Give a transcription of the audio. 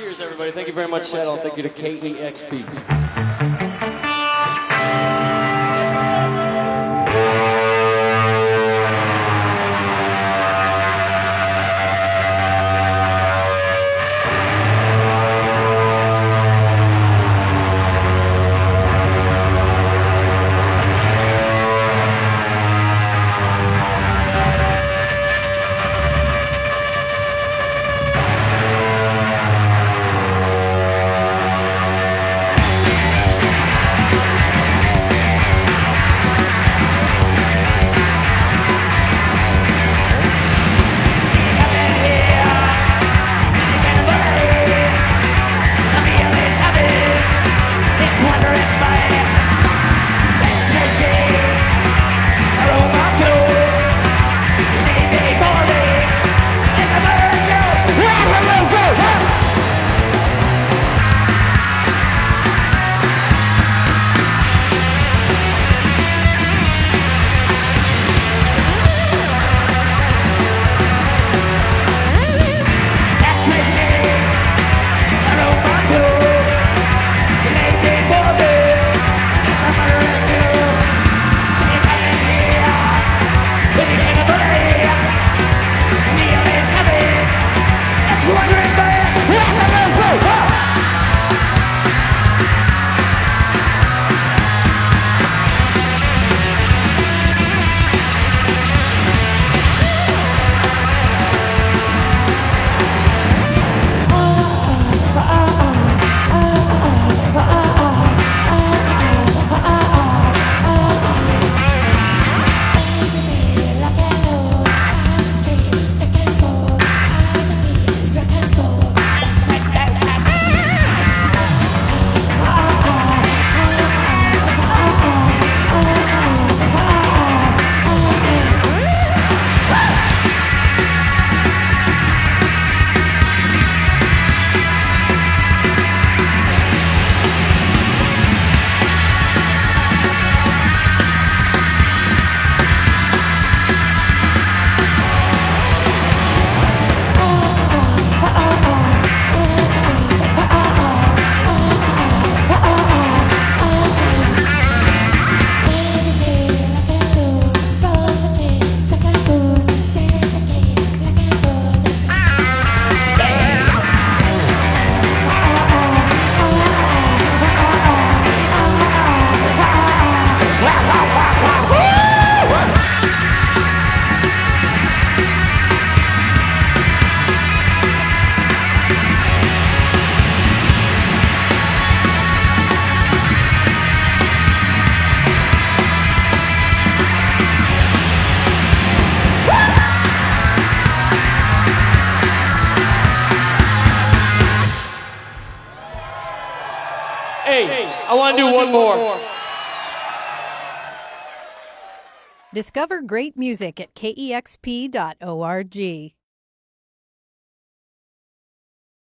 Cheers, everybody. Thank you very much, Seattle. Thank you to KEXP. Hey, I want to do one more. Discover great music at kexp.org.